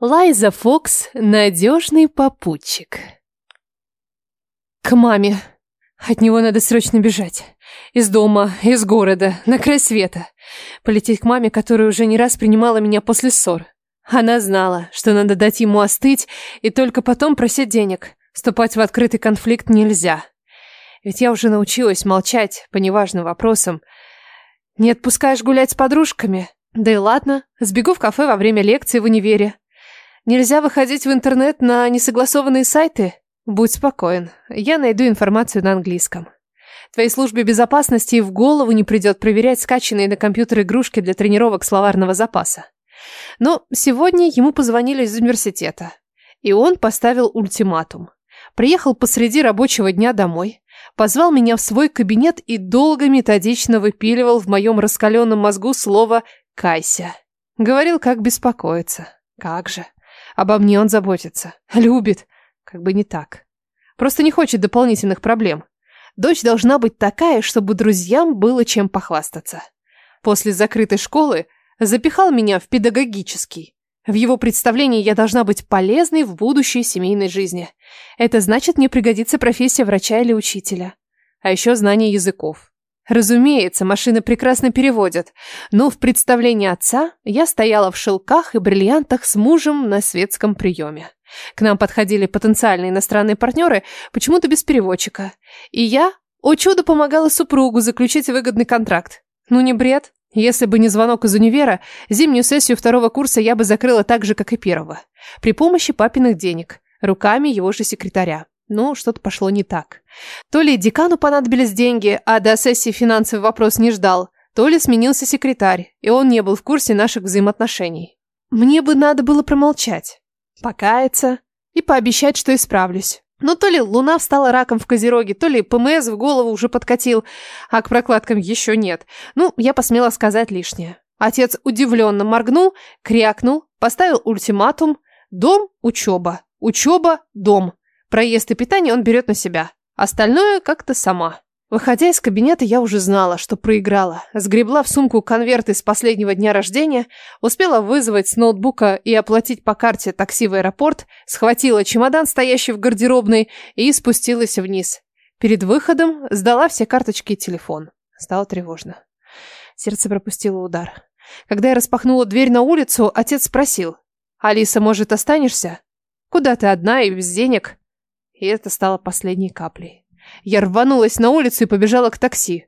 Лайза Фокс – надежный попутчик. К маме. От него надо срочно бежать. Из дома, из города, на край света. Полететь к маме, которая уже не раз принимала меня после ссор. Она знала, что надо дать ему остыть и только потом просить денег. Вступать в открытый конфликт нельзя. Ведь я уже научилась молчать по неважным вопросам. Не отпускаешь гулять с подружками? Да и ладно, сбегу в кафе во время лекции в универе. Нельзя выходить в интернет на несогласованные сайты? Будь спокоен, я найду информацию на английском. Твоей службе безопасности и в голову не придет проверять скачанные на компьютер игрушки для тренировок словарного запаса. Но сегодня ему позвонили из университета, и он поставил ультиматум. Приехал посреди рабочего дня домой, позвал меня в свой кабинет и долго методично выпиливал в моем раскаленном мозгу слово «кайся». Говорил, как беспокоиться. Как же. Обо мне он заботится. Любит. Как бы не так. Просто не хочет дополнительных проблем. Дочь должна быть такая, чтобы друзьям было чем похвастаться. После закрытой школы запихал меня в педагогический. В его представлении я должна быть полезной в будущей семейной жизни. Это значит, мне пригодится профессия врача или учителя. А еще знание языков. Разумеется, машины прекрасно переводят, но в представлении отца я стояла в шелках и бриллиантах с мужем на светском приеме. К нам подходили потенциальные иностранные партнеры, почему-то без переводчика. И я, о чудо, помогала супругу заключить выгодный контракт. Ну не бред? Если бы не звонок из универа, зимнюю сессию второго курса я бы закрыла так же, как и первого. При помощи папиных денег, руками его же секретаря. Но что-то пошло не так. То ли декану понадобились деньги, а до сессии финансовый вопрос не ждал, то ли сменился секретарь, и он не был в курсе наших взаимоотношений. Мне бы надо было промолчать, покаяться и пообещать, что исправлюсь. Но то ли луна встала раком в Козероге, то ли ПМС в голову уже подкатил, а к прокладкам еще нет. Ну, я посмела сказать лишнее. Отец удивленно моргнул, крякнул, поставил ультиматум. Дом – учеба, учеба – дом. Проезд и питание он берет на себя. Остальное как-то сама. Выходя из кабинета, я уже знала, что проиграла. Сгребла в сумку конверт из последнего дня рождения, успела вызвать с ноутбука и оплатить по карте такси в аэропорт, схватила чемодан, стоящий в гардеробной, и спустилась вниз. Перед выходом сдала все карточки и телефон. Стало тревожно. Сердце пропустило удар. Когда я распахнула дверь на улицу, отец спросил. «Алиса, может, останешься? Куда ты одна и без денег?» И это стало последней каплей. Я рванулась на улицу и побежала к такси.